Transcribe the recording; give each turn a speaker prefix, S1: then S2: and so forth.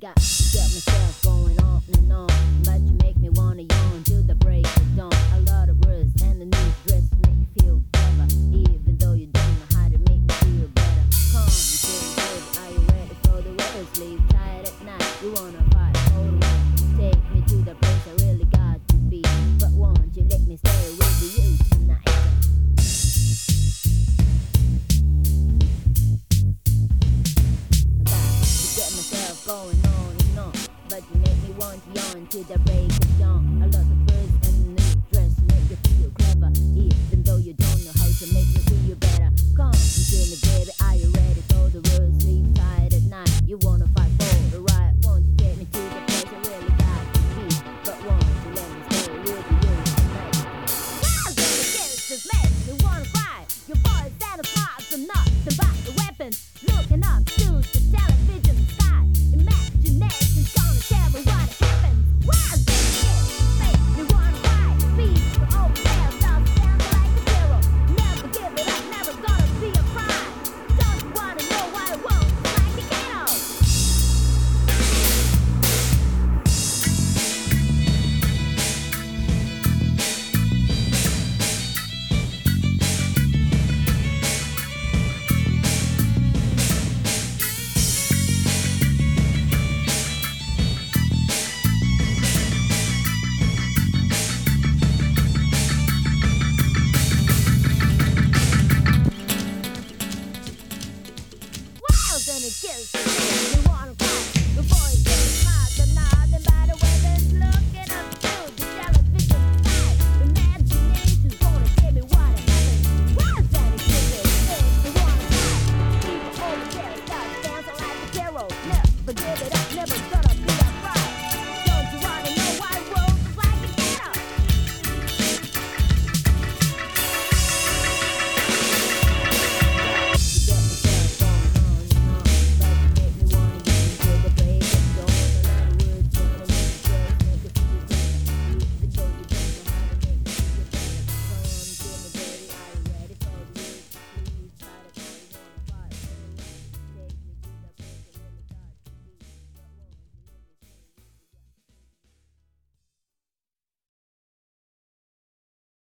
S1: got to get myself going on and on. But you make me wanna yawn till the break of dawn. A lot of words and new dress make me feel even though you don't know how to make me feel better. Come, are you ready for the? Leave till the break of dawn. I love the birds and the dress, make you feel clever, even though you guilty.